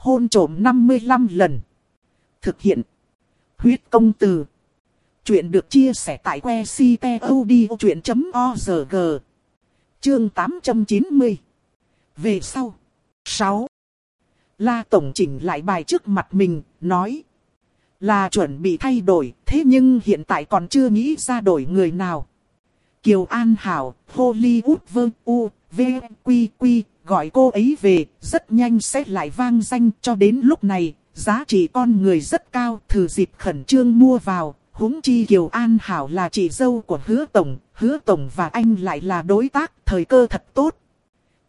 hôn trộm 55 lần. Thực hiện. Huyết công từ. Chuyện được chia sẻ tại que ctod.org. Chương 890. Về sau. 6. La Tổng chỉnh lại bài trước mặt mình, nói. Là chuẩn bị thay đổi, thế nhưng hiện tại còn chưa nghĩ ra đổi người nào. Kiều An Hảo, Hollywood Vương U, V, Quy Quy, gọi cô ấy về, rất nhanh sẽ lại vang danh cho đến lúc này, giá trị con người rất cao, thử dịp khẩn trương mua vào, huống chi Kiều An Hảo là chị dâu của hứa tổng, hứa tổng và anh lại là đối tác, thời cơ thật tốt.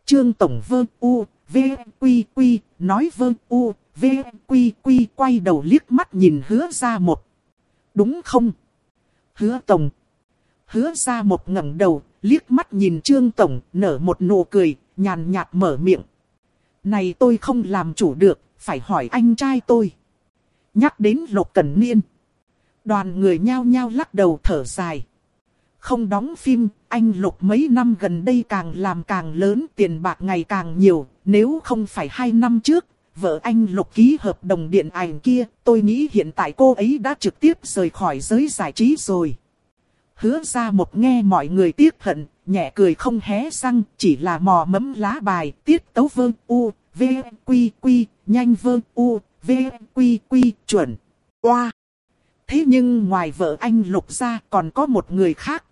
Trương Tổng Vương U, V, Quy Quy, nói Vương U, V, Quy Quy quay đầu liếc mắt nhìn hứa ra một. Đúng không? Hứa Tổng. Hứa ra một ngẩng đầu, liếc mắt nhìn Trương Tổng, nở một nụ cười, nhàn nhạt mở miệng. Này tôi không làm chủ được, phải hỏi anh trai tôi. Nhắc đến Lục Cẩn Niên. Đoàn người nhao nhao lắc đầu thở dài. Không đóng phim, anh Lục mấy năm gần đây càng làm càng lớn, tiền bạc ngày càng nhiều. Nếu không phải hai năm trước, vợ anh Lục ký hợp đồng điện ảnh kia, tôi nghĩ hiện tại cô ấy đã trực tiếp rời khỏi giới giải trí rồi. Hứa ra một nghe mọi người tiếc hận, nhẹ cười không hé răng, chỉ là mò mẫm lá bài, tiết tấu vương u, v, quy quy, nhanh vương u, v, quy quy, chuẩn, oa. Thế nhưng ngoài vợ anh lục ra còn có một người khác.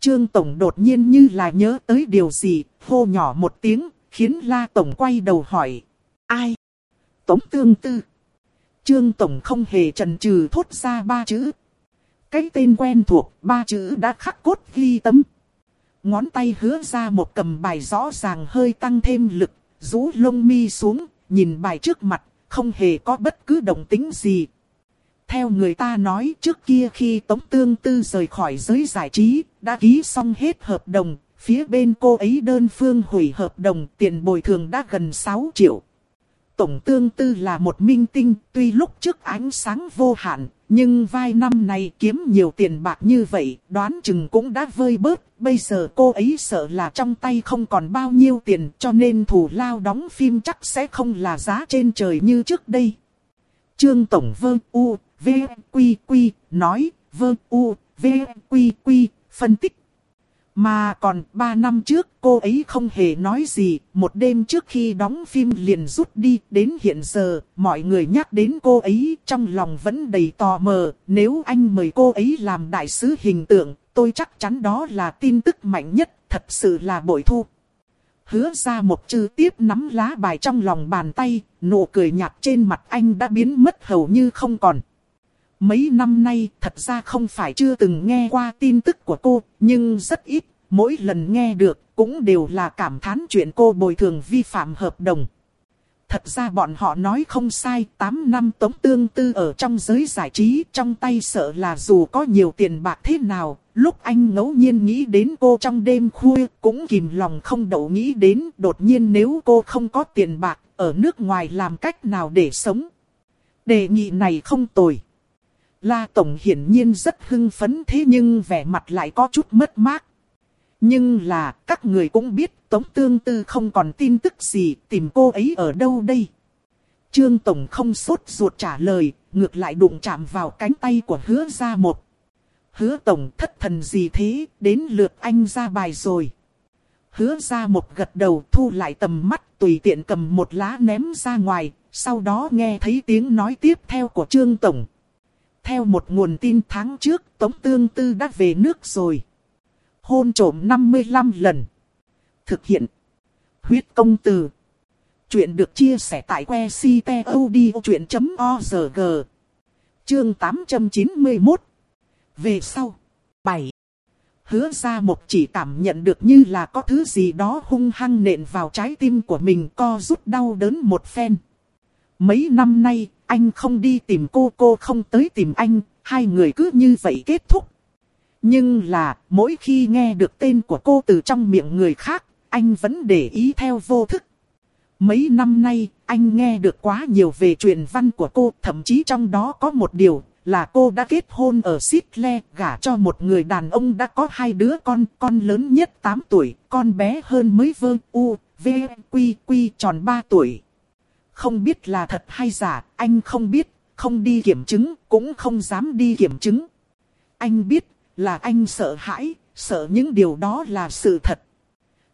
Trương Tổng đột nhiên như là nhớ tới điều gì, hô nhỏ một tiếng, khiến La Tổng quay đầu hỏi. Ai? Tống tương tư. Trương Tổng không hề trần trừ thốt ra ba chữ. Cái tên quen thuộc, ba chữ đã khắc cốt ghi tấm Ngón tay hứa ra một cầm bài rõ ràng hơi tăng thêm lực, rũ lông mi xuống, nhìn bài trước mặt, không hề có bất cứ động tính gì. Theo người ta nói trước kia khi Tống Tương Tư rời khỏi giới giải trí, đã ký xong hết hợp đồng, phía bên cô ấy đơn phương hủy hợp đồng tiền bồi thường đã gần 6 triệu. Tổng Tương Tư là một minh tinh, tuy lúc trước ánh sáng vô hạn, nhưng vài năm này kiếm nhiều tiền bạc như vậy, đoán chừng cũng đã vơi bớt. Bây giờ cô ấy sợ là trong tay không còn bao nhiêu tiền cho nên thủ lao đóng phim chắc sẽ không là giá trên trời như trước đây. Trương Tổng Vương U, V, Quy Quy, nói, Vương U, V, Quy Quy, phân tích. Mà còn 3 năm trước cô ấy không hề nói gì, một đêm trước khi đóng phim liền rút đi, đến hiện giờ, mọi người nhắc đến cô ấy trong lòng vẫn đầy tò mò, nếu anh mời cô ấy làm đại sứ hình tượng, tôi chắc chắn đó là tin tức mạnh nhất, thật sự là bội thu. Hứa ra một chữ tiếp nắm lá bài trong lòng bàn tay, nụ cười nhạt trên mặt anh đã biến mất hầu như không còn. Mấy năm nay thật ra không phải chưa từng nghe qua tin tức của cô, nhưng rất ít, mỗi lần nghe được cũng đều là cảm thán chuyện cô bồi thường vi phạm hợp đồng. Thật ra bọn họ nói không sai, 8 năm tống tương tư ở trong giới giải trí, trong tay sợ là dù có nhiều tiền bạc thế nào, lúc anh ngẫu nhiên nghĩ đến cô trong đêm khuya, cũng kìm lòng không đậu nghĩ đến, đột nhiên nếu cô không có tiền bạc, ở nước ngoài làm cách nào để sống. Đề nghị này không tồi. La Tổng hiển nhiên rất hưng phấn thế nhưng vẻ mặt lại có chút mất mát. Nhưng là các người cũng biết Tống Tương Tư không còn tin tức gì tìm cô ấy ở đâu đây. Trương Tổng không sốt ruột trả lời, ngược lại đụng chạm vào cánh tay của hứa ra một. Hứa Tổng thất thần gì thế, đến lượt anh ra bài rồi. Hứa ra một gật đầu thu lại tầm mắt tùy tiện cầm một lá ném ra ngoài, sau đó nghe thấy tiếng nói tiếp theo của Trương Tổng. Theo một nguồn tin tháng trước, Tống Tương Tư đã về nước rồi. Hôn trổm 55 lần. Thực hiện. Huyết công từ. Chuyện được chia sẻ tại que ctod.org. Chương 891. Về sau. 7. Hứa ra một chỉ cảm nhận được như là có thứ gì đó hung hăng nện vào trái tim của mình co rút đau đớn một phen. Mấy năm nay, anh không đi tìm cô, cô không tới tìm anh, hai người cứ như vậy kết thúc. Nhưng là, mỗi khi nghe được tên của cô từ trong miệng người khác, anh vẫn để ý theo vô thức. Mấy năm nay, anh nghe được quá nhiều về truyền văn của cô, thậm chí trong đó có một điều, là cô đã kết hôn ở Sitle, gả cho một người đàn ông đã có hai đứa con, con lớn nhất 8 tuổi, con bé hơn mới vơ u, v, quy, quy tròn 3 tuổi. Không biết là thật hay giả, anh không biết, không đi kiểm chứng, cũng không dám đi kiểm chứng. Anh biết, là anh sợ hãi, sợ những điều đó là sự thật.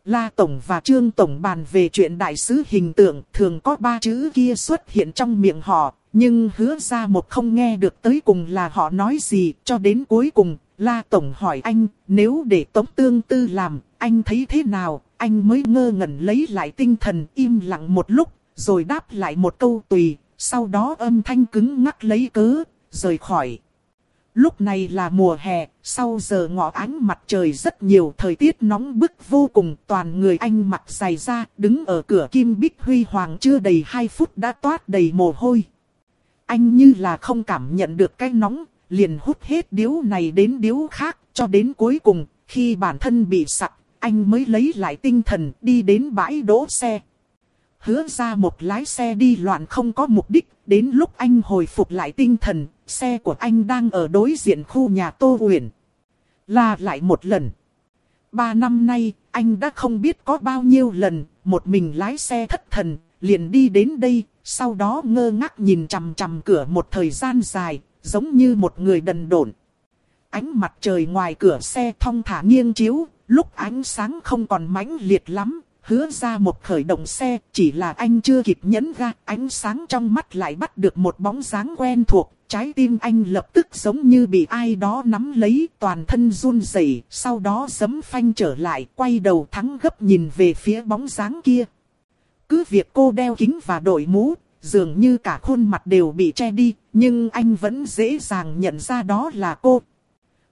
La Tổng và Trương Tổng bàn về chuyện đại sứ hình tượng thường có ba chữ kia xuất hiện trong miệng họ, nhưng hứa ra một không nghe được tới cùng là họ nói gì cho đến cuối cùng. La Tổng hỏi anh, nếu để Tống Tương Tư làm, anh thấy thế nào? Anh mới ngơ ngẩn lấy lại tinh thần im lặng một lúc, rồi đáp lại một câu tùy, sau đó âm thanh cứng ngắc lấy cớ, rời khỏi. Lúc này là mùa hè, sau giờ ngọ ánh mặt trời rất nhiều, thời tiết nóng bức vô cùng, toàn người anh mặc dày ra, đứng ở cửa kim bích huy hoàng chưa đầy 2 phút đã toát đầy mồ hôi. Anh như là không cảm nhận được cái nóng, liền hút hết điếu này đến điếu khác, cho đến cuối cùng, khi bản thân bị sặc, anh mới lấy lại tinh thần đi đến bãi đỗ xe. Hứa ra một lái xe đi loạn không có mục đích, đến lúc anh hồi phục lại tinh thần, xe của anh đang ở đối diện khu nhà Tô Uyển. Là lại một lần. Ba năm nay, anh đã không biết có bao nhiêu lần, một mình lái xe thất thần, liền đi đến đây, sau đó ngơ ngác nhìn chằm chằm cửa một thời gian dài, giống như một người đần độn. Ánh mặt trời ngoài cửa xe thong thả nghiêng chiếu, lúc ánh sáng không còn mãnh liệt lắm, hứa ra một khởi động xe, chỉ là anh chưa kịp nhấn ga, ánh sáng trong mắt lại bắt được một bóng dáng quen thuộc, trái tim anh lập tức giống như bị ai đó nắm lấy, toàn thân run rẩy, sau đó giấm phanh trở lại, quay đầu thắng gấp nhìn về phía bóng dáng kia. Cứ việc cô đeo kính và đội mũ, dường như cả khuôn mặt đều bị che đi, nhưng anh vẫn dễ dàng nhận ra đó là cô.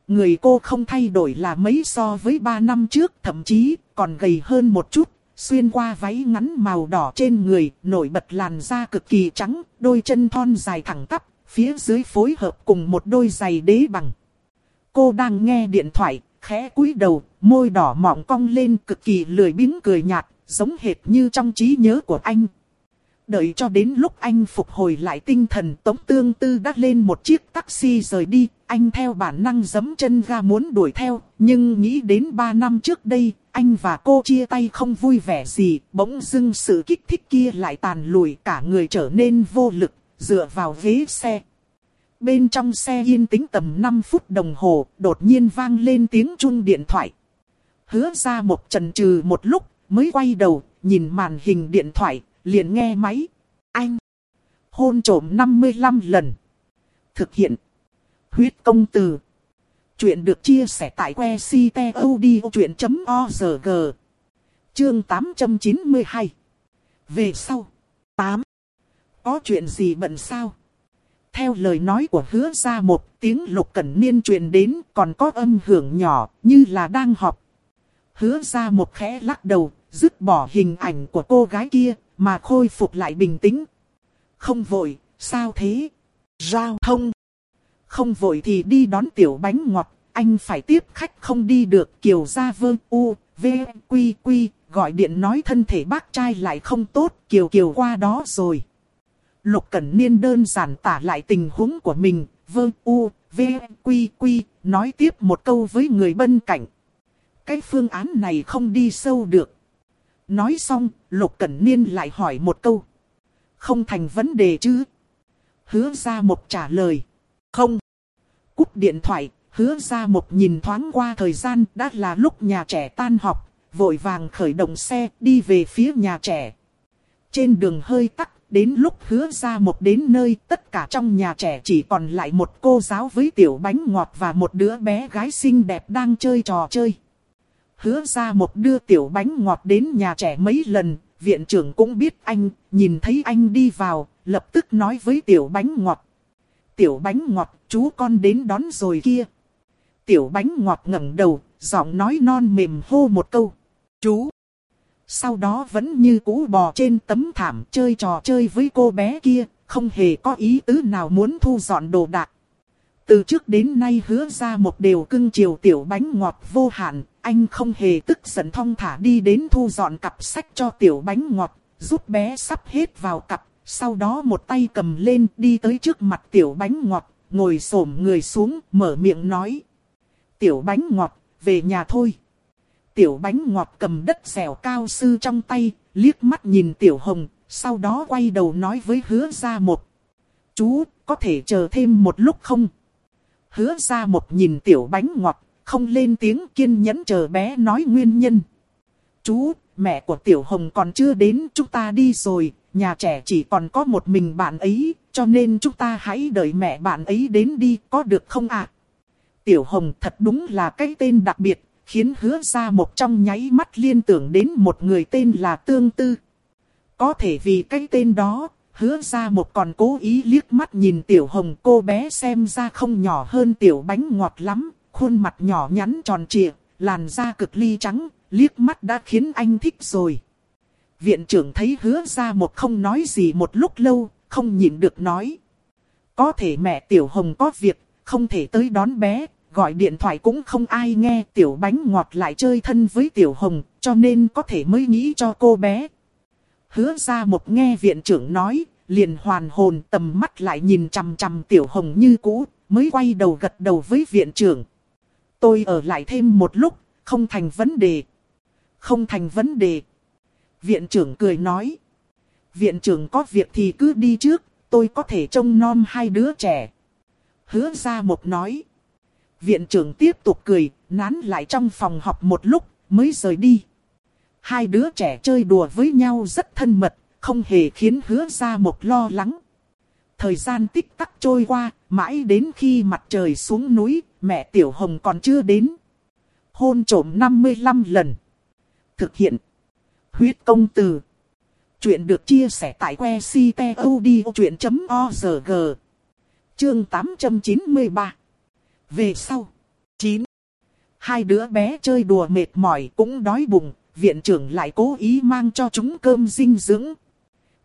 Người cô không thay đổi là mấy so với 3 năm trước, thậm chí còn gầy hơn một chút, Xuyên qua váy ngắn màu đỏ trên người, nổi bật làn da cực kỳ trắng, đôi chân thon dài thẳng tắp, phía dưới phối hợp cùng một đôi giày đế bằng. Cô đang nghe điện thoại, khẽ cúi đầu, môi đỏ mọng cong lên cực kỳ lười biếng cười nhạt, giống hệt như trong trí nhớ của anh. Đợi cho đến lúc anh phục hồi lại tinh thần Tống Tương Tư đã lên một chiếc taxi rời đi, anh theo bản năng giấm chân ga muốn đuổi theo, nhưng nghĩ đến 3 năm trước đây, anh và cô chia tay không vui vẻ gì, bỗng dưng sự kích thích kia lại tàn lùi cả người trở nên vô lực, dựa vào ghế xe. Bên trong xe yên tĩnh tầm 5 phút đồng hồ, đột nhiên vang lên tiếng chuông điện thoại. Hứa ra một trần trừ một lúc, mới quay đầu, nhìn màn hình điện thoại, liền nghe máy. Anh! Hôn trổm 55 lần. Thực hiện. Huyết công từ. Chuyện được chia sẻ tại que ctod.org. Chương 892. Về sau. 8. Có chuyện gì bận sao? Theo lời nói của hứa ra một tiếng lục cẩn niên truyền đến còn có âm hưởng nhỏ như là đang họp. Hứa ra một khẽ lắc đầu, dứt bỏ hình ảnh của cô gái kia, mà khôi phục lại bình tĩnh. Không vội, sao thế? Giao thông. Không vội thì đi đón tiểu bánh ngọt, anh phải tiếp khách không đi được kiều ra vơ u, v, quy quy, gọi điện nói thân thể bác trai lại không tốt, kiều kiều qua đó rồi. Lục Cẩn Niên đơn giản tả lại tình huống của mình, vương u, v, quy quy, nói tiếp một câu với người bên cạnh. Cái phương án này không đi sâu được. Nói xong, Lục Cẩn Niên lại hỏi một câu. Không thành vấn đề chứ? Hứa ra một trả lời. Không. Cúp điện thoại, hứa ra một nhìn thoáng qua thời gian đã là lúc nhà trẻ tan học, vội vàng khởi động xe đi về phía nhà trẻ. Trên đường hơi tắc, đến lúc hứa ra một đến nơi tất cả trong nhà trẻ chỉ còn lại một cô giáo với tiểu bánh ngọt và một đứa bé gái xinh đẹp đang chơi trò chơi. Hứa ra một đưa tiểu bánh ngọt đến nhà trẻ mấy lần, viện trưởng cũng biết anh, nhìn thấy anh đi vào, lập tức nói với tiểu bánh ngọt. Tiểu bánh ngọt, chú con đến đón rồi kia. Tiểu bánh ngọt ngẩng đầu, giọng nói non mềm hô một câu. Chú. Sau đó vẫn như cũ bò trên tấm thảm chơi trò chơi với cô bé kia, không hề có ý tứ nào muốn thu dọn đồ đạc. Từ trước đến nay hứa ra một điều cưng chiều tiểu bánh ngọt vô hạn, anh không hề tức giận thong thả đi đến thu dọn cặp sách cho tiểu bánh ngọt, giúp bé sắp hết vào cặp, sau đó một tay cầm lên đi tới trước mặt tiểu bánh ngọt, ngồi xổm người xuống, mở miệng nói. Tiểu bánh ngọt, về nhà thôi. Tiểu bánh ngọt cầm đất dẻo cao sư trong tay, liếc mắt nhìn tiểu hồng, Sau đó quay đầu nói với hứa ra một. Chú, có thể chờ thêm một lúc không? Hứa ra một nhìn tiểu bánh ngọt, không lên tiếng kiên nhẫn chờ bé nói nguyên nhân. Chú, mẹ của tiểu hồng còn chưa đến, chúng ta đi rồi, nhà trẻ chỉ còn có một mình bạn ấy, cho nên chúng ta hãy đợi mẹ bạn ấy đến đi, có được không ạ? Tiểu hồng thật đúng là cái tên đặc biệt, khiến hứa ra một trong nháy mắt liên tưởng đến một người tên là Tương Tư. Có thể vì cái tên đó, hứa ra một còn cố ý liếc mắt nhìn tiểu hồng cô bé xem ra không nhỏ hơn tiểu bánh ngọt lắm, khuôn mặt nhỏ nhắn tròn trịa, làn da cực ly trắng, liếc mắt đã khiến anh thích rồi. Viện trưởng thấy hứa ra một không nói gì một lúc lâu, không nhịn được nói. Có thể mẹ tiểu hồng có việc, không thể tới đón bé, gọi điện thoại cũng không ai nghe tiểu bánh ngọt lại chơi thân với tiểu hồng, cho nên có thể mới nghĩ cho cô bé. Hứa ra một nghe viện trưởng nói, liền hoàn hồn tầm mắt lại nhìn chằm chằm tiểu hồng như cũ, mới quay đầu gật đầu với viện trưởng. Tôi ở lại thêm một lúc, không thành vấn đề. Không thành vấn đề. Viện trưởng cười nói. Viện trưởng có việc thì cứ đi trước, tôi có thể trông nom hai đứa trẻ. Hứa ra một nói. Viện trưởng tiếp tục cười, nán lại trong phòng học một lúc, mới rời đi. Hai đứa trẻ chơi đùa với nhau rất thân mật, không hề khiến hứa ra một lo lắng. Thời gian tích tắc trôi qua, mãi đến khi mặt trời xuống núi, mẹ Tiểu Hồng còn chưa đến. Hôn trổm 55 lần. Thực hiện. Huyết công từ. Chuyện được chia sẻ tại que ctod.org. Chương 893. Về sau. 9. Hai đứa bé chơi đùa mệt mỏi cũng đói bụng, viện trưởng lại cố ý mang cho chúng cơm dinh dưỡng.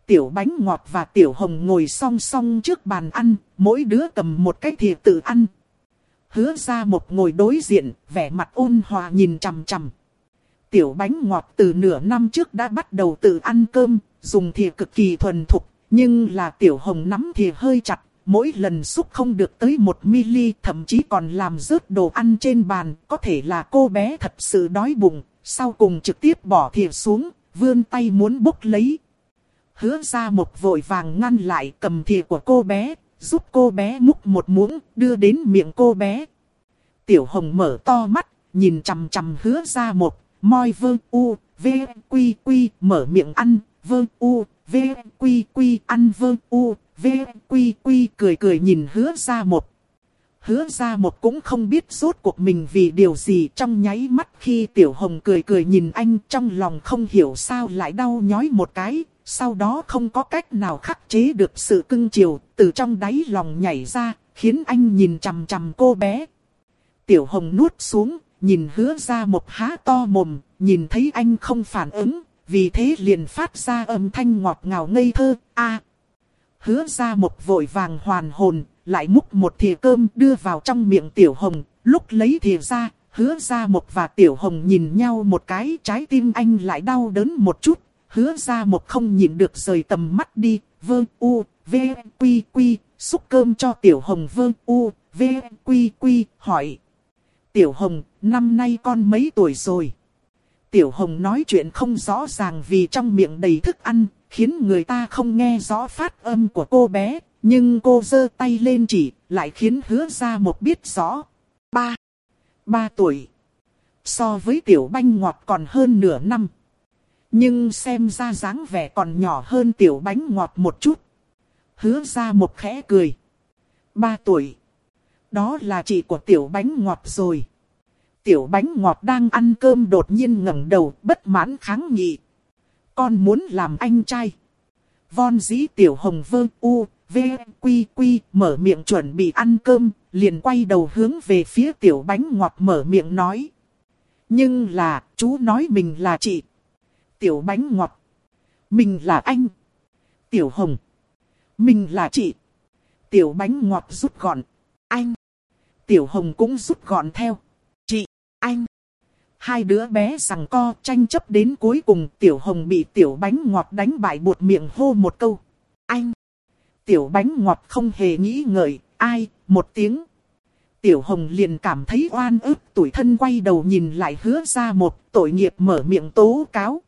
Tiểu bánh ngọt và tiểu hồng ngồi song song trước bàn ăn, mỗi đứa cầm một cái thìa tự ăn. Hứa ra một ngồi đối diện, vẻ mặt ôn hòa nhìn chằm chằm. Tiểu bánh ngọt từ nửa năm trước đã bắt đầu tự ăn cơm, dùng thìa cực kỳ thuần thục, nhưng là tiểu hồng nắm thìa hơi chặt, mỗi lần xúc không được tới một mili, thậm chí còn làm rớt đồ ăn trên bàn, có thể là cô bé thật sự đói bụng, sau cùng trực tiếp bỏ thìa xuống, vươn tay muốn bốc lấy. Hứa ra một vội vàng ngăn lại cầm thìa của cô bé, giúp cô bé múc một muỗng, đưa đến miệng cô bé. Tiểu hồng mở to mắt, nhìn chằm chằm hứa ra một, moi vơ u, v, quy quy, mở miệng ăn, vơ u, v, quy quy, ăn vơ u, v, quy quy, cười cười nhìn hứa ra một. Hứa ra một cũng không biết rốt cuộc mình vì điều gì trong nháy mắt khi tiểu hồng cười cười nhìn anh trong lòng không hiểu sao lại đau nhói một cái, sau đó không có cách nào khắc chế được sự cưng chiều từ trong đáy lòng nhảy ra, khiến anh nhìn chằm chằm cô bé. Tiểu hồng nuốt xuống, nhìn hứa ra một há to mồm, nhìn thấy anh không phản ứng, vì thế liền phát ra âm thanh ngọt ngào ngây thơ, a Hứa ra một vội vàng hoàn hồn, lại múc một thìa cơm đưa vào trong miệng tiểu hồng, lúc lấy thìa ra, hứa ra một và tiểu hồng nhìn nhau một cái, trái tim anh lại đau đớn một chút, hứa ra một không nhìn được rời tầm mắt đi, vơ u, v, quy quy, xúc cơm cho tiểu hồng vơ u, v, quy quy, hỏi. Tiểu hồng, năm nay con mấy tuổi rồi? Tiểu hồng nói chuyện không rõ ràng vì trong miệng đầy thức ăn, khiến người ta không nghe rõ phát âm của cô bé, nhưng cô giơ tay lên chỉ, lại khiến hứa ra một biết rõ. Ba. Ba tuổi. So với tiểu banh ngọt còn hơn nửa năm. Nhưng xem ra dáng vẻ còn nhỏ hơn tiểu bánh ngọt một chút. Hứa ra một khẽ cười. Ba tuổi. Đó là chị của tiểu bánh ngọt rồi. Tiểu bánh ngọt đang ăn cơm đột nhiên ngẩng đầu bất mãn kháng nghị. Con muốn làm anh trai. Von dĩ tiểu hồng vơ u, v, quy quy mở miệng chuẩn bị ăn cơm, liền quay đầu hướng về phía tiểu bánh ngọt mở miệng nói. Nhưng là, chú nói mình là chị. Tiểu bánh ngọt. Mình là anh. Tiểu hồng. Mình là chị. Tiểu bánh ngọt rút gọn. Anh. Tiểu hồng cũng rút gọn theo. Chị, anh. Hai đứa bé rằng co tranh chấp đến cuối cùng tiểu hồng bị tiểu bánh ngọt đánh bại buột miệng hô một câu. Anh. Tiểu bánh ngọt không hề nghĩ ngợi, ai, một tiếng. Tiểu hồng liền cảm thấy oan ức tuổi thân quay đầu nhìn lại hứa ra một tội nghiệp mở miệng tố cáo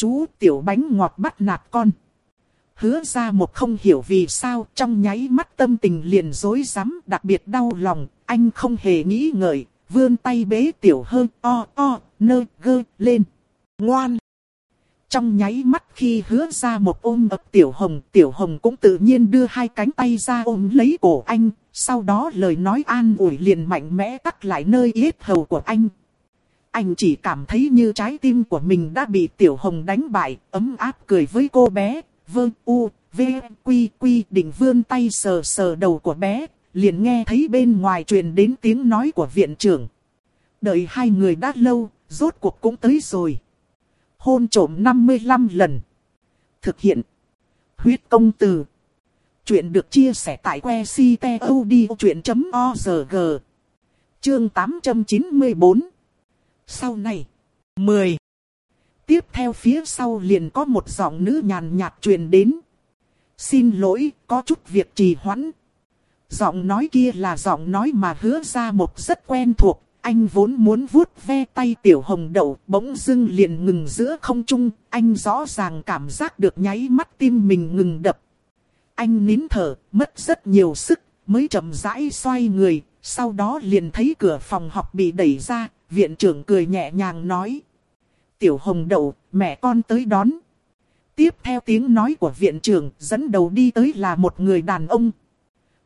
chú tiểu bánh ngọt bắt nạt con. hứa ra một không hiểu vì sao trong nháy mắt tâm tình liền dối rắm đặc biệt đau lòng, anh không hề nghĩ ngợi, vươn tay bế tiểu hơn o o, nơ gơ lên. Ngoan! Trong nháy mắt khi hứa ra một ôm ập tiểu hồng, tiểu hồng cũng tự nhiên đưa hai cánh tay ra ôm lấy cổ anh, sau đó lời nói an ủi liền mạnh mẽ cắt lại nơi yết hầu của anh. Anh chỉ cảm thấy như trái tim của mình đã bị tiểu hồng đánh bại, ấm áp cười với cô bé, vương u, v, quy quy định vươn tay sờ sờ đầu của bé, liền nghe thấy bên ngoài truyền đến tiếng nói của viện trưởng. Đợi hai người đã lâu, rốt cuộc cũng tới rồi. Hôn trộm 55 lần. Thực hiện. Huyết công từ. Chuyện được chia sẻ tại que ctod.org. Chương 894. Sau này. 10. Tiếp theo phía sau liền có một giọng nữ nhàn nhạt truyền đến. Xin lỗi, có chút việc trì hoãn. Giọng nói kia là giọng nói mà hứa ra một rất quen thuộc. Anh vốn muốn vuốt ve tay tiểu hồng đậu, bỗng dưng liền ngừng giữa không trung. Anh rõ ràng cảm giác được nháy mắt tim mình ngừng đập. Anh nín thở, mất rất nhiều sức, mới chậm rãi xoay người. Sau đó liền thấy cửa phòng học bị đẩy ra, viện trưởng cười nhẹ nhàng nói. Tiểu hồng đậu, mẹ con tới đón. Tiếp theo tiếng nói của viện trưởng, dẫn đầu đi tới là một người đàn ông.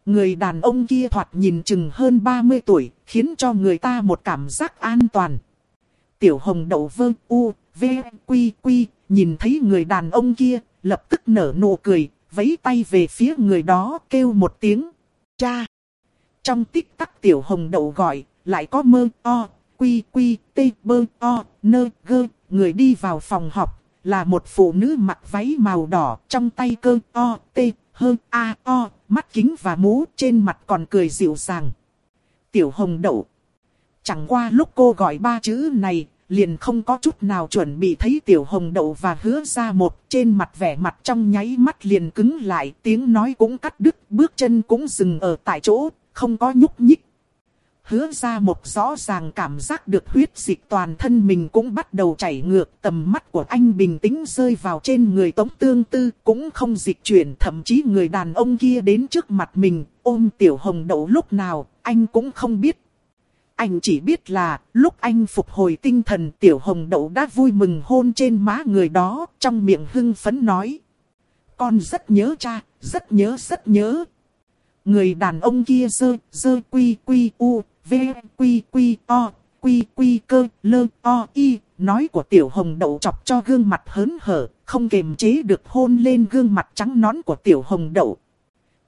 Người đàn ông kia thoạt nhìn chừng hơn 30 tuổi, khiến cho người ta một cảm giác an toàn. Tiểu hồng đậu vơ u, v, quy quy, nhìn thấy người đàn ông kia, lập tức nở nụ cười, vẫy tay về phía người đó, kêu một tiếng. Cha! Trong tích tắc tiểu hồng đậu gọi, lại có mơ, o, quy quy, tê, bơ, o, nơ, gơ, người đi vào phòng học, là một phụ nữ mặc váy màu đỏ, trong tay cơ, o, tê, hơ, a, o, mắt kính và mũ, trên mặt còn cười dịu dàng. Tiểu hồng đậu. Chẳng qua lúc cô gọi ba chữ này, liền không có chút nào chuẩn bị thấy tiểu hồng đậu và hứa ra một trên mặt vẻ mặt trong nháy mắt liền cứng lại, tiếng nói cũng cắt đứt, bước chân cũng dừng ở tại chỗ, không có nhúc nhích hứa ra một rõ ràng cảm giác được huyết dịch toàn thân mình cũng bắt đầu chảy ngược. Tầm mắt của anh bình tĩnh rơi vào trên người tống tương tư cũng không dịch chuyển. Thậm chí người đàn ông kia đến trước mặt mình ôm tiểu hồng đậu lúc nào anh cũng không biết. Anh chỉ biết là lúc anh phục hồi tinh thần tiểu hồng đậu đã vui mừng hôn trên má người đó trong miệng hưng phấn nói. Con rất nhớ cha, rất nhớ rất nhớ. Người đàn ông kia dơ, dơ quy quy u, V, Quy, Quy, O, Quy, Quy, Cơ, Lơ, O, Y, nói của tiểu hồng đậu chọc cho gương mặt hớn hở, không kềm chế được hôn lên gương mặt trắng nón của tiểu hồng đậu.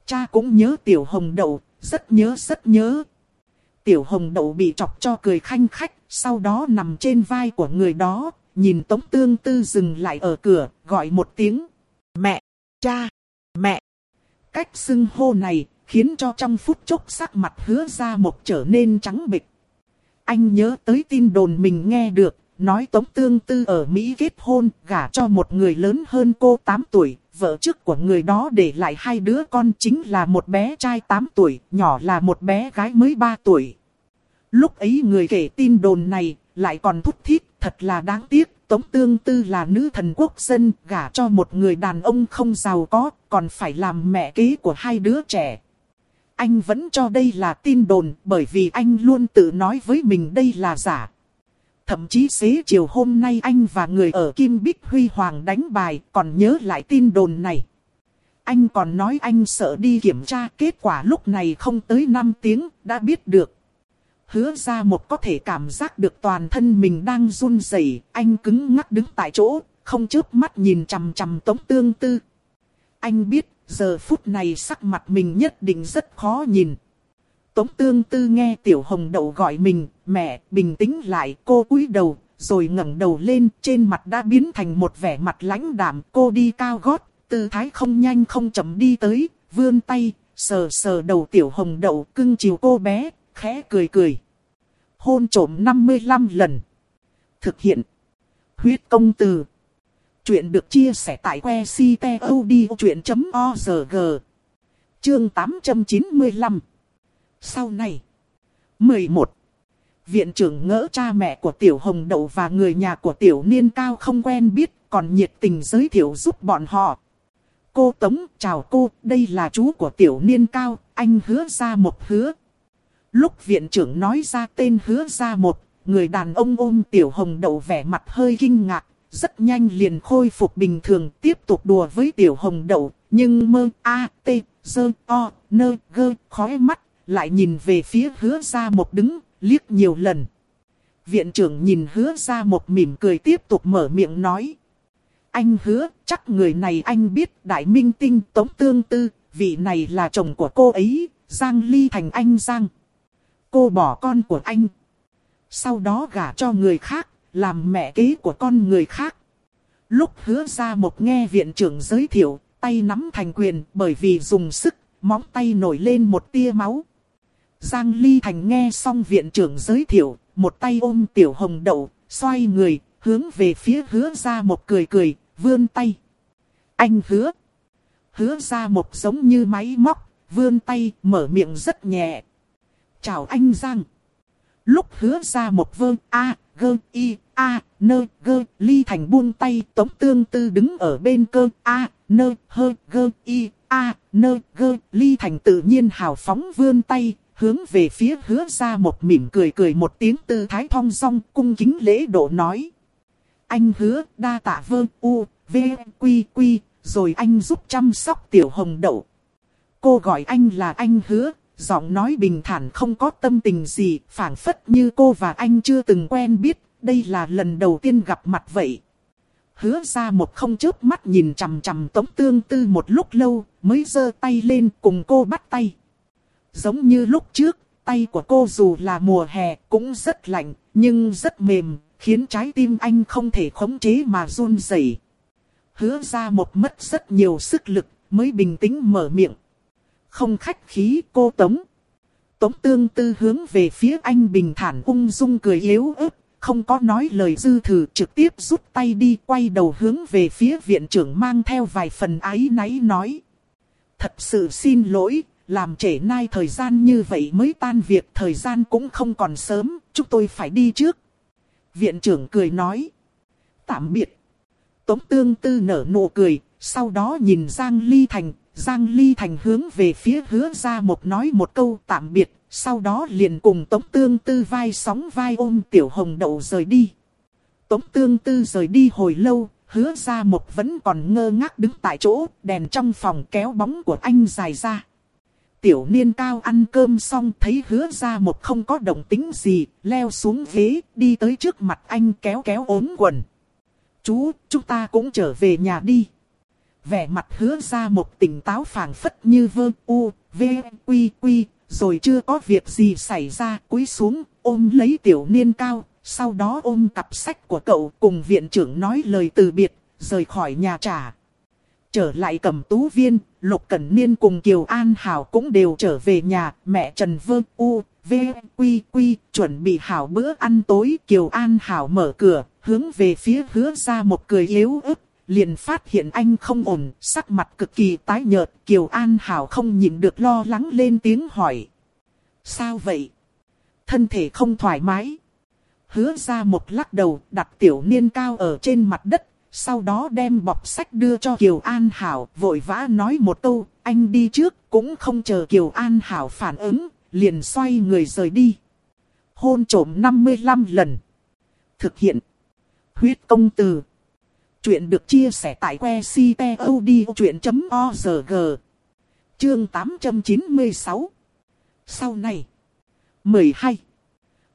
Cha cũng nhớ tiểu hồng đậu, rất nhớ rất nhớ. Tiểu hồng đậu bị chọc cho cười khanh khách, sau đó nằm trên vai của người đó, nhìn tống tương tư dừng lại ở cửa, gọi một tiếng. Mẹ, cha, mẹ. Cách xưng hô này, khiến cho trong phút chốc sắc mặt hứa ra một trở nên trắng bịch. Anh nhớ tới tin đồn mình nghe được, nói Tống Tương Tư ở Mỹ kết hôn, gả cho một người lớn hơn cô 8 tuổi, vợ trước của người đó để lại hai đứa con chính là một bé trai 8 tuổi, nhỏ là một bé gái mới 3 tuổi. Lúc ấy người kể tin đồn này, lại còn thúc thiết, thật là đáng tiếc, Tống Tương Tư là nữ thần quốc dân, gả cho một người đàn ông không giàu có, còn phải làm mẹ kế của hai đứa trẻ anh vẫn cho đây là tin đồn bởi vì anh luôn tự nói với mình đây là giả. Thậm chí xế chiều hôm nay anh và người ở Kim Bích Huy Hoàng đánh bài còn nhớ lại tin đồn này. Anh còn nói anh sợ đi kiểm tra kết quả lúc này không tới 5 tiếng đã biết được. Hứa ra một có thể cảm giác được toàn thân mình đang run rẩy, anh cứng ngắc đứng tại chỗ, không chớp mắt nhìn chằm chằm tống tương tư. Anh biết giờ phút này sắc mặt mình nhất định rất khó nhìn. Tống tương tư nghe tiểu hồng đậu gọi mình, mẹ, bình tĩnh lại, cô cúi đầu, rồi ngẩng đầu lên, trên mặt đã biến thành một vẻ mặt lãnh đạm, cô đi cao gót, tư thái không nhanh không chậm đi tới, vươn tay, sờ sờ đầu tiểu hồng đậu, cưng chiều cô bé, khẽ cười cười. Hôn trổm 55 lần. Thực hiện. Huyết công từ. Chuyện được chia sẻ tại que ctod.org. Chương 895. Sau này. 11. Viện trưởng ngỡ cha mẹ của Tiểu Hồng Đậu và người nhà của Tiểu Niên Cao không quen biết, còn nhiệt tình giới thiệu giúp bọn họ. Cô Tống, chào cô, đây là chú của tiểu niên cao, anh hứa ra một hứa. Lúc viện trưởng nói ra tên hứa ra một, người đàn ông ôm tiểu hồng đậu vẻ mặt hơi kinh ngạc, rất nhanh liền khôi phục bình thường tiếp tục đùa với tiểu hồng đậu, nhưng mơ a t dơ o nơ gơ khói mắt, lại nhìn về phía hứa ra một đứng, liếc nhiều lần. Viện trưởng nhìn hứa ra một mỉm cười tiếp tục mở miệng nói. Anh hứa, chắc người này anh biết đại minh tinh tống tương tư, vị này là chồng của cô ấy, Giang Ly thành anh Giang. Cô bỏ con của anh. Sau đó gả cho người khác, làm mẹ kế của con người khác. Lúc hứa ra một nghe viện trưởng giới thiệu, tay nắm thành quyền bởi vì dùng sức, móng tay nổi lên một tia máu. Giang Ly Thành nghe xong viện trưởng giới thiệu, một tay ôm tiểu hồng đậu, xoay người, hướng về phía hứa ra một cười cười, vươn tay. Anh hứa. Hứa ra một giống như máy móc, vươn tay, mở miệng rất nhẹ. Chào anh Giang. Lúc hứa ra một vương A, gơ, y, A, nơ, gơ, ly thành buông tay tống tương tư đứng ở bên cơ A, nơ, hơ, gơ, y, A, nơ, gơ, ly thành tự nhiên hào phóng vươn tay, hướng về phía hứa ra một mỉm cười cười một tiếng tư thái thong song cung kính lễ độ nói. Anh hứa đa tạ vương u, v, quy quy, rồi anh giúp chăm sóc tiểu hồng đậu. Cô gọi anh là anh hứa, giọng nói bình thản không có tâm tình gì, phảng phất như cô và anh chưa từng quen biết, đây là lần đầu tiên gặp mặt vậy. Hứa ra một không chớp mắt nhìn chằm chằm tống tương tư một lúc lâu, mới giơ tay lên cùng cô bắt tay. Giống như lúc trước, tay của cô dù là mùa hè cũng rất lạnh, nhưng rất mềm, khiến trái tim anh không thể khống chế mà run rẩy. Hứa ra một mất rất nhiều sức lực, mới bình tĩnh mở miệng. Không khách khí cô Tống. Tống tương tư hướng về phía anh bình thản ung dung cười yếu ớt, không có nói lời dư thừa trực tiếp rút tay đi quay đầu hướng về phía viện trưởng mang theo vài phần ái náy nói. Thật sự xin lỗi, làm trễ nay thời gian như vậy mới tan việc thời gian cũng không còn sớm, chúng tôi phải đi trước. Viện trưởng cười nói. Tạm biệt. Tống tương tư nở nụ cười, sau đó nhìn Giang Ly Thành, Giang Ly Thành hướng về phía hứa ra một nói một câu tạm biệt, sau đó liền cùng Tống Tương Tư vai sóng vai ôm Tiểu Hồng Đậu rời đi. Tống Tương Tư rời đi hồi lâu, hứa ra một vẫn còn ngơ ngác đứng tại chỗ, đèn trong phòng kéo bóng của anh dài ra. Tiểu niên cao ăn cơm xong thấy hứa ra một không có động tính gì, leo xuống ghế, đi tới trước mặt anh kéo kéo ốm quần. Chú, chúng ta cũng trở về nhà đi vẻ mặt hứa ra một tỉnh táo phảng phất như vơ u, v, quy quy, rồi chưa có việc gì xảy ra, cúi xuống, ôm lấy tiểu niên cao, sau đó ôm cặp sách của cậu cùng viện trưởng nói lời từ biệt, rời khỏi nhà trả. Trở lại cầm tú viên, Lục Cẩn Niên cùng Kiều An Hảo cũng đều trở về nhà, mẹ Trần vương U, V, Quy, Quy, chuẩn bị hảo bữa ăn tối. Kiều An Hảo mở cửa, hướng về phía hứa ra một cười yếu ớt, liền phát hiện anh không ổn, sắc mặt cực kỳ tái nhợt, Kiều An Hảo không nhịn được lo lắng lên tiếng hỏi. Sao vậy? Thân thể không thoải mái. Hứa ra một lắc đầu, đặt tiểu niên cao ở trên mặt đất, sau đó đem bọc sách đưa cho Kiều An Hảo, vội vã nói một câu, anh đi trước, cũng không chờ Kiều An Hảo phản ứng, liền xoay người rời đi. Hôn trổm 55 lần. Thực hiện. Huyết công từ. Chuyện được chia sẻ tại que ctod.org. Chương 896. Sau này. 12.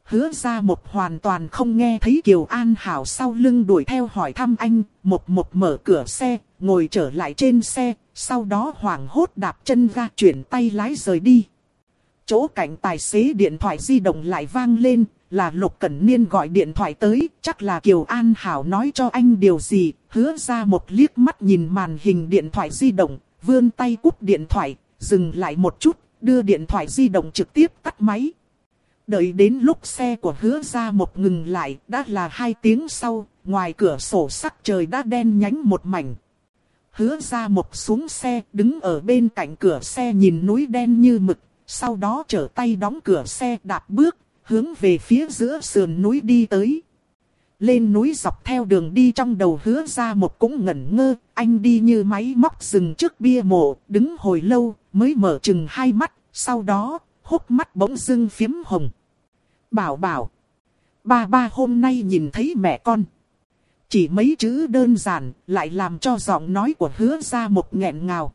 Hứa ra một hoàn toàn không nghe thấy Kiều An Hảo sau lưng đuổi theo hỏi thăm anh, một một mở cửa xe, ngồi trở lại trên xe, sau đó hoảng hốt đạp chân ra chuyển tay lái rời đi. Chỗ cạnh tài xế điện thoại di động lại vang lên, là Lục Cẩn Niên gọi điện thoại tới, chắc là Kiều An Hảo nói cho anh điều gì, hứa ra một liếc mắt nhìn màn hình điện thoại di động, vươn tay cúp điện thoại, dừng lại một chút, đưa điện thoại di động trực tiếp tắt máy. Đợi đến lúc xe của hứa ra một ngừng lại, đã là hai tiếng sau, ngoài cửa sổ sắc trời đã đen nhánh một mảnh. Hứa ra một xuống xe, đứng ở bên cạnh cửa xe nhìn núi đen như mực, sau đó trở tay đóng cửa xe đạp bước, hướng về phía giữa sườn núi đi tới. lên núi dọc theo đường đi trong đầu hứa ra một cũng ngẩn ngơ, anh đi như máy móc dừng trước bia mộ, đứng hồi lâu, mới mở chừng hai mắt, sau đó, hốc mắt bỗng dưng phiếm hồng. Bảo bảo, ba ba hôm nay nhìn thấy mẹ con. Chỉ mấy chữ đơn giản, lại làm cho giọng nói của hứa ra một nghẹn ngào.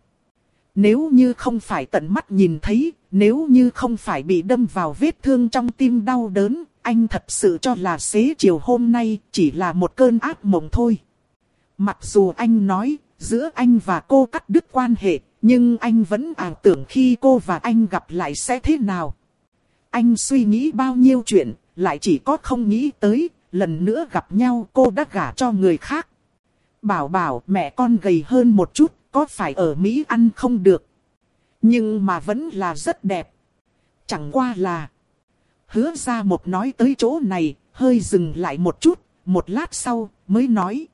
Nếu như không phải tận mắt nhìn thấy, nếu như không phải bị đâm vào vết thương trong tim đau đớn, anh thật sự cho là xế chiều hôm nay chỉ là một cơn ác mộng thôi. Mặc dù anh nói, giữa anh và cô cắt đứt quan hệ, nhưng anh vẫn ảo tưởng khi cô và anh gặp lại sẽ thế nào. Anh suy nghĩ bao nhiêu chuyện, lại chỉ có không nghĩ tới, lần nữa gặp nhau cô đã gả cho người khác. Bảo bảo mẹ con gầy hơn một chút, có phải ở Mỹ ăn không được. Nhưng mà vẫn là rất đẹp. Chẳng qua là... Hứa ra một nói tới chỗ này, hơi dừng lại một chút, một lát sau mới nói.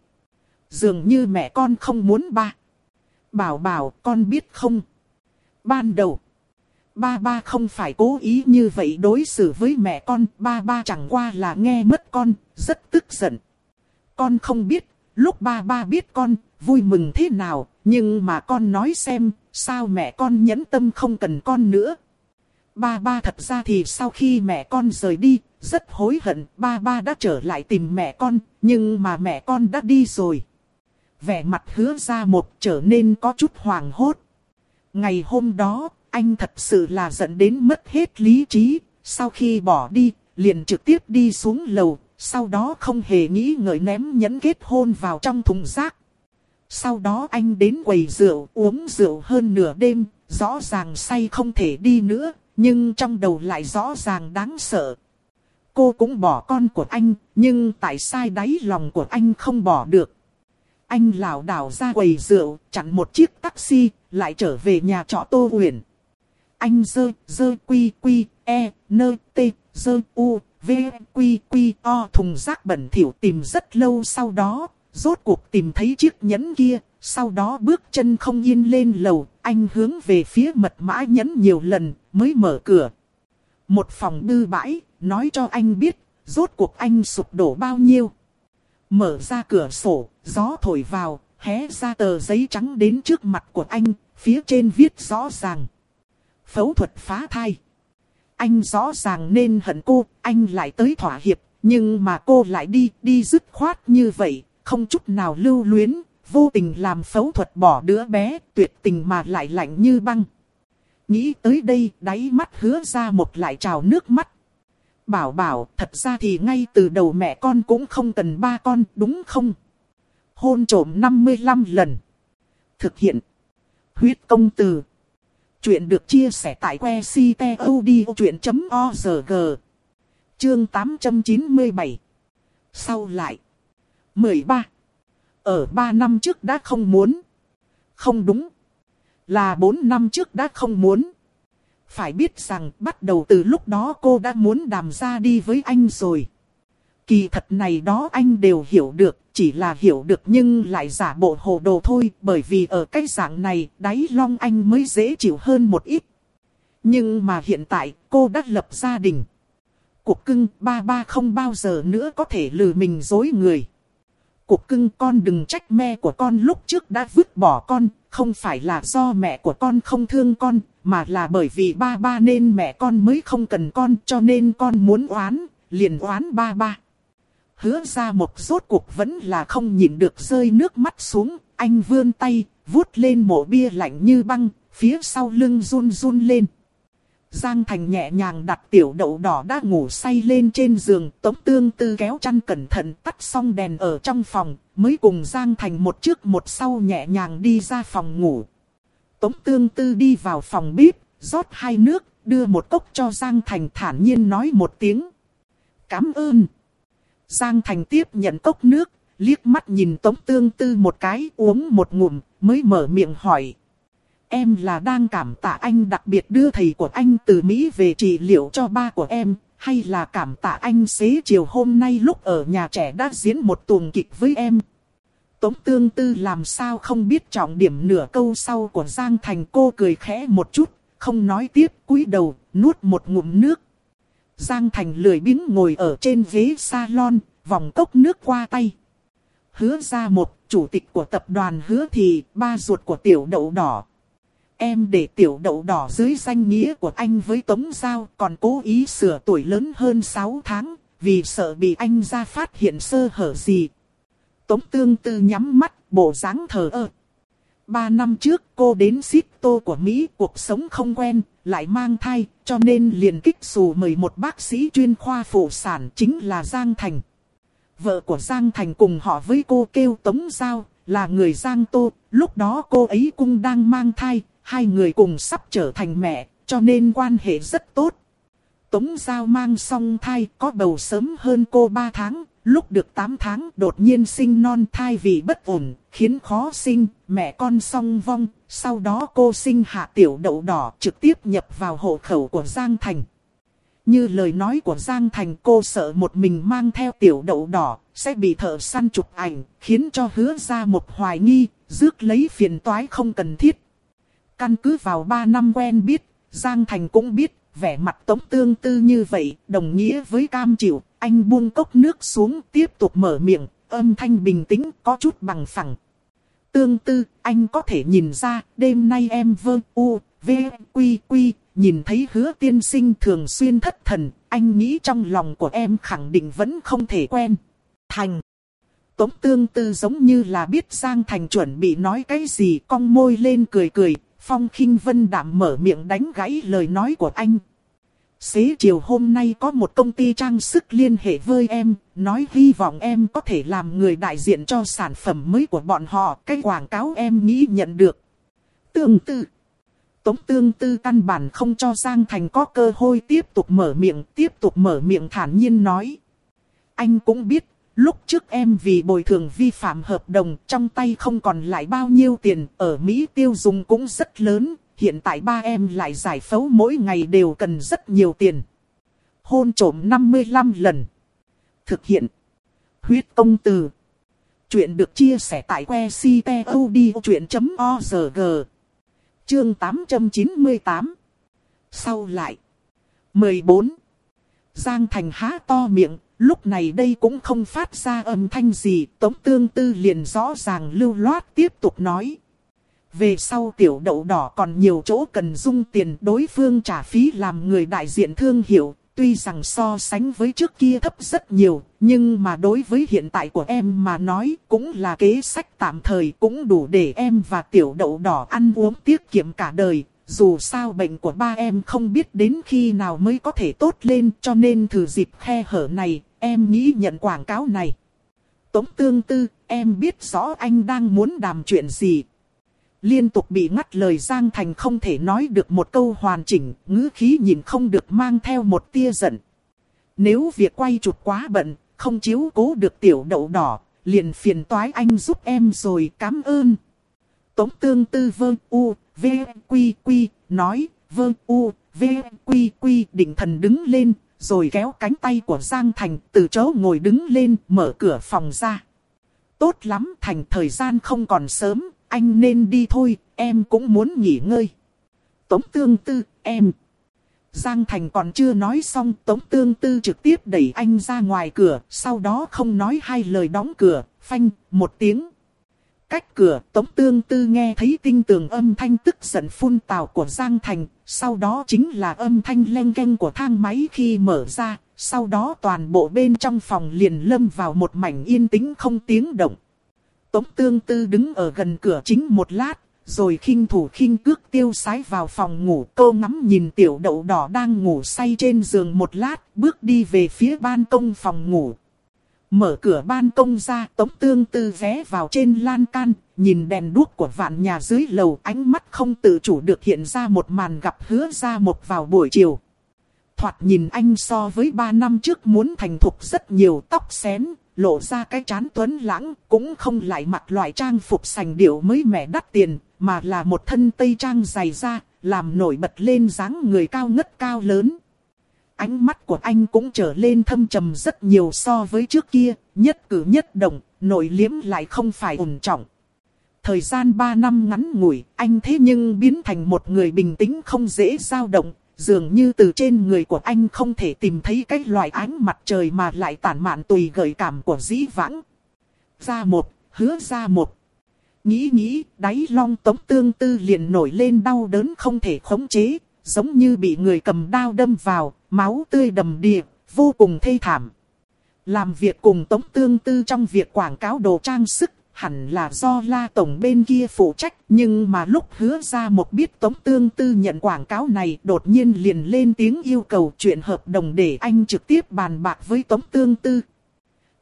Dường như mẹ con không muốn ba. Bảo bảo con biết không? Ban đầu, ba ba không phải cố ý như vậy đối xử với mẹ con, ba ba chẳng qua là nghe mất con, rất tức giận. Con không biết, lúc ba ba biết con, vui mừng thế nào, nhưng mà con nói xem, sao mẹ con nhẫn tâm không cần con nữa. Ba ba thật ra thì sau khi mẹ con rời đi, rất hối hận, ba ba đã trở lại tìm mẹ con, nhưng mà mẹ con đã đi rồi. Vẻ mặt hứa ra một trở nên có chút hoàng hốt. Ngày hôm đó, anh thật sự là giận đến mất hết lý trí, sau khi bỏ đi, liền trực tiếp đi xuống lầu, sau đó không hề nghĩ ngợi ném nhẫn kết hôn vào trong thùng rác. Sau đó anh đến quầy rượu uống rượu hơn nửa đêm, rõ ràng say không thể đi nữa, nhưng trong đầu lại rõ ràng đáng sợ. Cô cũng bỏ con của anh, nhưng tại sai đáy lòng của anh không bỏ được. Anh lảo đảo ra quầy rượu, chặn một chiếc taxi, lại trở về nhà trọ Tô Huyền. Anh dơ, dơ quy quy, e, nơ, t, dơ u, v, quy quy, o thùng rác bẩn thỉu tìm rất lâu sau đó, rốt cuộc tìm thấy chiếc nhẫn kia, sau đó bước chân không yên lên lầu, anh hướng về phía mật mã nhẫn nhiều lần, mới mở cửa. Một phòng bư bãi, nói cho anh biết, rốt cuộc anh sụp đổ bao nhiêu. Mở ra cửa sổ, gió thổi vào, hé ra tờ giấy trắng đến trước mặt của anh, phía trên viết rõ ràng. Phẫu thuật phá thai. Anh rõ ràng nên hận cô, anh lại tới thỏa hiệp, nhưng mà cô lại đi, đi dứt khoát như vậy, không chút nào lưu luyến, vô tình làm phẫu thuật bỏ đứa bé, tuyệt tình mà lại lạnh như băng. Nghĩ tới đây, đáy mắt hứa ra một lại trào nước mắt. Bảo bảo, thật ra thì ngay từ đầu mẹ con cũng không cần ba con, đúng không? Hôn trổm 55 lần. Thực hiện. Huyết công từ. Chuyện được chia sẻ tại que ctod.org. Chương 897. Sau lại. 13. Ở 3 năm trước đã không muốn. Không đúng. Là 4 năm trước đã không muốn. Phải biết rằng bắt đầu từ lúc đó cô đã muốn đàm ra đi với anh rồi. Kỳ thật này đó anh đều hiểu được, chỉ là hiểu được nhưng lại giả bộ hồ đồ thôi. Bởi vì ở cái dạng này, đáy long anh mới dễ chịu hơn một ít. Nhưng mà hiện tại, cô đã lập gia đình. Cục cưng, ba ba không bao giờ nữa có thể lừa mình dối người cục cưng con đừng trách mẹ của con lúc trước đã vứt bỏ con, không phải là do mẹ của con không thương con, mà là bởi vì ba ba nên mẹ con mới không cần con cho nên con muốn oán, liền oán ba ba. Hứa ra một rốt cuộc vẫn là không nhìn được rơi nước mắt xuống, anh vươn tay, vuốt lên mộ bia lạnh như băng, phía sau lưng run run lên. Giang Thành nhẹ nhàng đặt tiểu đậu đỏ đã ngủ say lên trên giường, Tống Tương Tư kéo chăn cẩn thận tắt xong đèn ở trong phòng, mới cùng Giang Thành một trước một sau nhẹ nhàng đi ra phòng ngủ. Tống Tương Tư đi vào phòng bếp, rót hai nước, đưa một cốc cho Giang Thành thản nhiên nói một tiếng. Cảm ơn. Giang Thành tiếp nhận cốc nước, liếc mắt nhìn Tống Tương Tư một cái uống một ngụm, mới mở miệng hỏi. Em là đang cảm tạ anh đặc biệt đưa thầy của anh từ Mỹ về trị liệu cho ba của em, hay là cảm tạ anh xế chiều hôm nay lúc ở nhà trẻ đã diễn một tuồng kịch với em. Tống tương tư làm sao không biết trọng điểm nửa câu sau của Giang Thành cô cười khẽ một chút, không nói tiếp cúi đầu, nuốt một ngụm nước. Giang Thành lười biếng ngồi ở trên ghế salon, vòng cốc nước qua tay. Hứa ra một, chủ tịch của tập đoàn hứa thì, ba ruột của tiểu đậu đỏ. Em để tiểu đậu đỏ dưới danh nghĩa của anh với Tống Giao còn cố ý sửa tuổi lớn hơn 6 tháng, vì sợ bị anh ra phát hiện sơ hở gì. Tống tương tư nhắm mắt, bộ dáng thờ ơ. Ba năm trước cô đến Sito của Mỹ cuộc sống không quen, lại mang thai, cho nên liền kích dù mời một bác sĩ chuyên khoa phụ sản chính là Giang Thành. Vợ của Giang Thành cùng họ với cô kêu Tống Giao, là người Giang Tô, lúc đó cô ấy cũng đang mang thai, hai người cùng sắp trở thành mẹ, cho nên quan hệ rất tốt. Tống Giao mang xong thai có bầu sớm hơn cô 3 tháng, lúc được 8 tháng đột nhiên sinh non thai vì bất ổn, khiến khó sinh, mẹ con song vong, sau đó cô sinh hạ tiểu đậu đỏ trực tiếp nhập vào hộ khẩu của Giang Thành. Như lời nói của Giang Thành cô sợ một mình mang theo tiểu đậu đỏ, sẽ bị thợ săn chụp ảnh, khiến cho hứa ra một hoài nghi, rước lấy phiền toái không cần thiết. Căn cứ vào 3 năm quen biết, Giang Thành cũng biết, vẻ mặt tống tương tư như vậy, đồng nghĩa với cam chịu, anh buông cốc nước xuống tiếp tục mở miệng, âm thanh bình tĩnh có chút bằng phẳng. Tương tư, anh có thể nhìn ra, đêm nay em vơ u, v, quy quy, nhìn thấy hứa tiên sinh thường xuyên thất thần, anh nghĩ trong lòng của em khẳng định vẫn không thể quen. Thành. Tống tương tư giống như là biết Giang Thành chuẩn bị nói cái gì, cong môi lên cười cười, Phong khinh vân đạm mở miệng đánh gãy lời nói của anh. Xế chiều hôm nay có một công ty trang sức liên hệ với em, nói hy vọng em có thể làm người đại diện cho sản phẩm mới của bọn họ, cái quảng cáo em nghĩ nhận được. Tương tự, Tống Tương Tư căn bản không cho Giang Thành có cơ hội tiếp tục mở miệng, tiếp tục mở miệng thản nhiên nói. Anh cũng biết, lúc trước em vì bồi thường vi phạm hợp đồng trong tay không còn lại bao nhiêu tiền, ở Mỹ tiêu dùng cũng rất lớn, hiện tại ba em lại giải phẫu mỗi ngày đều cần rất nhiều tiền. Hôn trổm 55 lần. Thực hiện. Huyết công từ. Chuyện được chia sẻ tại que ctod.org. Chương 898. Sau lại. 14. Giang Thành há to miệng, lúc này đây cũng không phát ra âm thanh gì, Tống Tương Tư liền rõ ràng lưu loát tiếp tục nói. Về sau tiểu đậu đỏ còn nhiều chỗ cần dung tiền đối phương trả phí làm người đại diện thương hiệu, tuy rằng so sánh với trước kia thấp rất nhiều, nhưng mà đối với hiện tại của em mà nói cũng là kế sách tạm thời cũng đủ để em và tiểu đậu đỏ ăn uống tiết kiệm cả đời. Dù sao bệnh của ba em không biết đến khi nào mới có thể tốt lên cho nên thử dịp khe hở này, em nghĩ nhận quảng cáo này. Tống tương tư, em biết rõ anh đang muốn đàm chuyện gì, Liên tục bị ngắt lời Giang Thành không thể nói được một câu hoàn chỉnh, ngữ khí nhìn không được mang theo một tia giận. Nếu việc quay chụp quá bận, không chiếu cố được tiểu đậu đỏ, liền phiền toái anh giúp em rồi cảm ơn. Tống tương tư vơ u, v, quy quy, nói, vơ u, v, quy quy định thần đứng lên, rồi kéo cánh tay của Giang Thành từ chỗ ngồi đứng lên mở cửa phòng ra. Tốt lắm Thành thời gian không còn sớm, anh nên đi thôi, em cũng muốn nghỉ ngơi. Tống tương tư, em. Giang Thành còn chưa nói xong, Tống tương tư trực tiếp đẩy anh ra ngoài cửa, sau đó không nói hai lời đóng cửa, phanh, một tiếng. Cách cửa, Tống Tương Tư nghe thấy tinh tường âm thanh tức giận phun tào của Giang Thành, sau đó chính là âm thanh len keng của thang máy khi mở ra, sau đó toàn bộ bên trong phòng liền lâm vào một mảnh yên tĩnh không tiếng động. Tống tương tư đứng ở gần cửa chính một lát, rồi khinh thủ khinh cước tiêu sái vào phòng ngủ. Cô ngắm nhìn tiểu đậu đỏ đang ngủ say trên giường một lát, bước đi về phía ban công phòng ngủ. Mở cửa ban công ra, tống tương tư vé vào trên lan can, nhìn đèn đuốc của vạn nhà dưới lầu, ánh mắt không tự chủ được hiện ra một màn gặp hứa ra một vào buổi chiều. Thoạt nhìn anh so với ba năm trước muốn thành thục rất nhiều tóc xén, lộ ra cái chán tuấn lãng, cũng không lại mặc loại trang phục sành điệu mới mẻ đắt tiền, mà là một thân tây trang dày da, làm nổi bật lên dáng người cao ngất cao lớn. Ánh mắt của anh cũng trở lên thâm trầm rất nhiều so với trước kia, nhất cử nhất động, nội liếm lại không phải ổn trọng. Thời gian 3 năm ngắn ngủi, anh thế nhưng biến thành một người bình tĩnh không dễ dao động, dường như từ trên người của anh không thể tìm thấy cái loại ánh mặt trời mà lại tản mạn tùy gợi cảm của dĩ vãng. Ra một, hứa ra một. Nghĩ nghĩ, đáy long tống tương tư liền nổi lên đau đớn không thể khống chế, giống như bị người cầm đao đâm vào, máu tươi đầm đìa, vô cùng thê thảm. Làm việc cùng tống tương tư trong việc quảng cáo đồ trang sức, hẳn là do la tổng bên kia phụ trách. Nhưng mà lúc hứa ra một biết tống tương tư nhận quảng cáo này đột nhiên liền lên tiếng yêu cầu chuyện hợp đồng để anh trực tiếp bàn bạc với tống tương tư.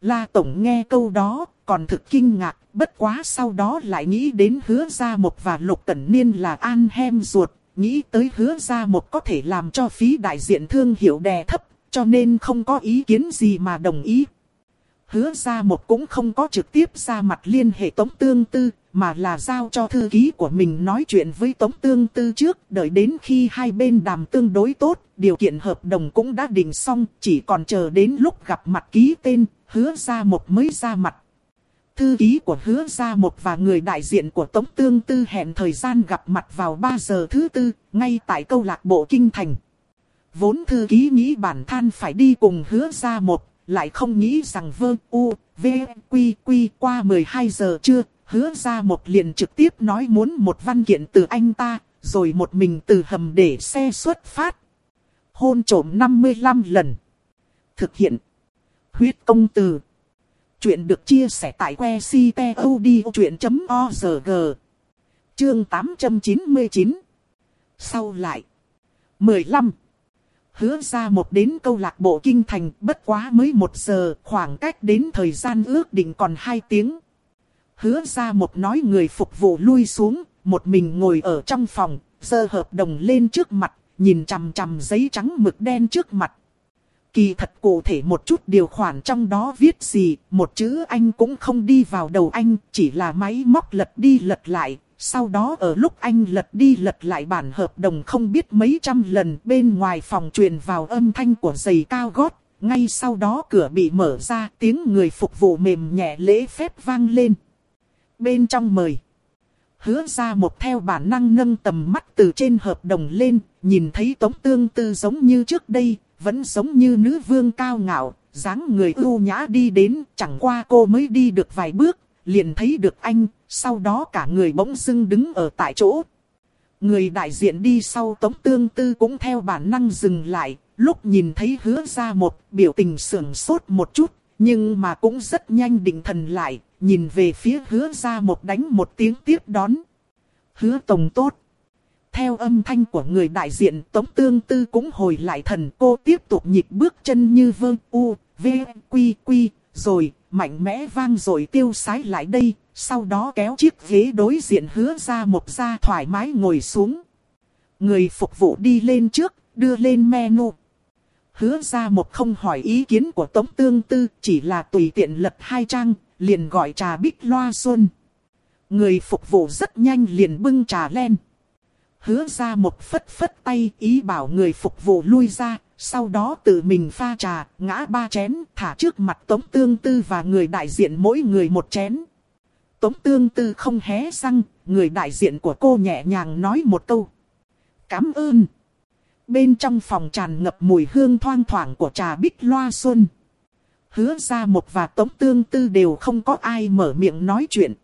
La tổng nghe câu đó, còn thực kinh ngạc, bất quá sau đó lại nghĩ đến hứa ra một và lục cẩn niên là an hem ruột, nghĩ tới hứa ra một có thể làm cho phí đại diện thương hiệu đè thấp, cho nên không có ý kiến gì mà đồng ý. Hứa ra một cũng không có trực tiếp ra mặt liên hệ Tống Tương Tư, mà là giao cho thư ký của mình nói chuyện với Tống Tương Tư trước, đợi đến khi hai bên đàm tương đối tốt, điều kiện hợp đồng cũng đã định xong, chỉ còn chờ đến lúc gặp mặt ký tên, hứa ra một mới ra mặt. Thư ký của hứa ra một và người đại diện của Tống Tương Tư hẹn thời gian gặp mặt vào 3 giờ thứ tư, ngay tại câu lạc bộ Kinh Thành. Vốn thư ký nghĩ bản thân phải đi cùng hứa ra một, lại không nghĩ rằng vơ u, v, quy quy qua 12 giờ chưa, hứa ra một liền trực tiếp nói muốn một văn kiện từ anh ta, rồi một mình từ hầm để xe xuất phát. Hôn trổm 55 lần. Thực hiện. Huyết công từ. Chuyện được chia sẻ tại que ctod.org. Chương 899. Sau lại. 15. Hứa ra một đến câu lạc bộ kinh thành bất quá mới một giờ, khoảng cách đến thời gian ước định còn hai tiếng. Hứa ra một nói người phục vụ lui xuống, một mình ngồi ở trong phòng, giơ hợp đồng lên trước mặt, nhìn chằm chằm giấy trắng mực đen trước mặt. Kỳ thật cụ thể một chút điều khoản trong đó viết gì, một chữ anh cũng không đi vào đầu anh, chỉ là máy móc lật đi lật lại, sau đó ở lúc anh lật đi lật lại bản hợp đồng không biết mấy trăm lần bên ngoài phòng truyền vào âm thanh của giày cao gót. Ngay sau đó cửa bị mở ra tiếng người phục vụ mềm nhẹ lễ phép vang lên. Bên trong mời. Hứa ra một theo bản năng nâng tầm mắt từ trên hợp đồng lên, nhìn thấy tống tương tư giống như trước đây, vẫn giống như nữ vương cao ngạo, dáng người ưu nhã đi đến, chẳng qua cô mới đi được vài bước, liền thấy được anh, sau đó cả người bỗng dưng đứng ở tại chỗ. Người đại diện đi sau tống tương tư cũng theo bản năng dừng lại, lúc nhìn thấy hứa ra một biểu tình sưởng sốt một chút, nhưng mà cũng rất nhanh định thần lại, nhìn về phía hứa ra một đánh một tiếng tiếp đón. Hứa tổng tốt. Theo âm thanh của người đại diện Tống Tương Tư cũng hồi lại thần cô tiếp tục nhịp bước chân như vương u, v, quy quy, rồi mạnh mẽ vang rồi tiêu sái lại đây, sau đó kéo chiếc ghế đối diện hứa ra một ra thoải mái ngồi xuống. Người phục vụ đi lên trước, đưa lên menu. Hứa ra một không hỏi ý kiến của Tống Tương Tư, chỉ là tùy tiện lật hai trang, liền gọi trà bích loa xuân. Người phục vụ rất nhanh liền bưng trà lên. Hứa ra một phất phất tay ý bảo người phục vụ lui ra, sau đó tự mình pha trà, ngã ba chén, thả trước mặt Tống Tương Tư và người đại diện mỗi người một chén. Tống Tương Tư không hé răng, người đại diện của cô nhẹ nhàng nói một câu. Cảm ơn. Bên trong phòng tràn ngập mùi hương thoang thoảng của trà bích loa xuân. Hứa ra một và Tống Tương Tư đều không có ai mở miệng nói chuyện.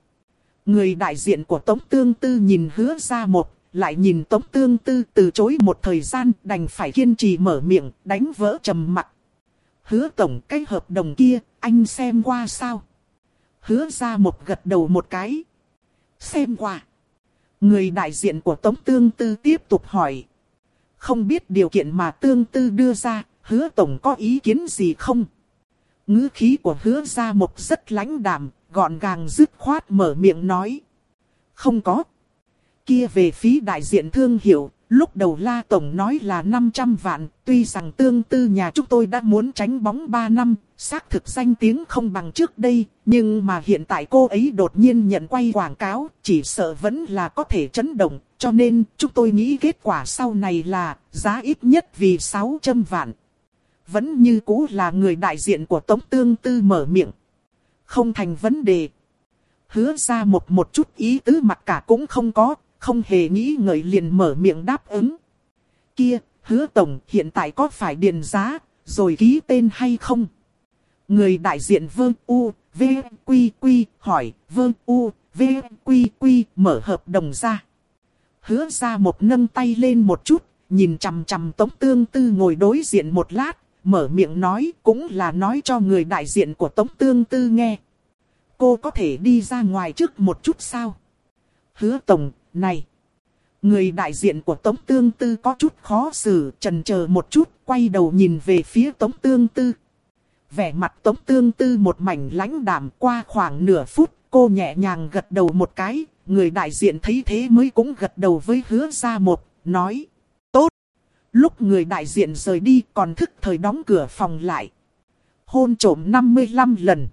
Người đại diện của Tống Tương Tư nhìn hứa ra một, lại nhìn Tống Tương Tư từ chối một thời gian đành phải kiên trì mở miệng, đánh vỡ trầm mặt. Hứa tổng cái hợp đồng kia, anh xem qua sao? Hứa ra một gật đầu một cái. Xem qua. Người đại diện của Tống Tương Tư tiếp tục hỏi. Không biết điều kiện mà Tương Tư đưa ra, hứa tổng có ý kiến gì không? ngữ khí của hứa ra một rất lãnh đạm, gọn gàng dứt khoát mở miệng nói. Không có kia về phí đại diện thương hiệu, lúc đầu La Tổng nói là 500 vạn, tuy rằng tương tư nhà chúng tôi đã muốn tránh bóng 3 năm, xác thực danh tiếng không bằng trước đây, nhưng mà hiện tại cô ấy đột nhiên nhận quay quảng cáo, chỉ sợ vẫn là có thể chấn động, cho nên chúng tôi nghĩ kết quả sau này là giá ít nhất vì 600 vạn. Vẫn như cũ là người đại diện của Tống Tương Tư mở miệng. Không thành vấn đề. Hứa ra một một chút ý tứ mặt cả cũng không có, không hề nghĩ ngợi liền mở miệng đáp ứng. Kia, hứa tổng hiện tại có phải điền giá, rồi ký tên hay không? Người đại diện vương U, V, Quy, Quy, hỏi, vương U, V, Quy, Quy, mở hợp đồng ra. Hứa ra một nâng tay lên một chút, nhìn chằm chằm Tống Tương Tư ngồi đối diện một lát, mở miệng nói cũng là nói cho người đại diện của Tống Tương Tư nghe. Cô có thể đi ra ngoài trước một chút sao? Hứa Tổng, này. Người đại diện của Tống Tương Tư có chút khó xử, trần chờ một chút, quay đầu nhìn về phía Tống Tương Tư. Vẻ mặt Tống Tương Tư một mảnh lãnh đạm qua khoảng nửa phút, cô nhẹ nhàng gật đầu một cái, người đại diện thấy thế mới cũng gật đầu với hứa ra một, nói. Tốt. Lúc người đại diện rời đi còn thức thời đóng cửa phòng lại. Hôn trổm 55 lần.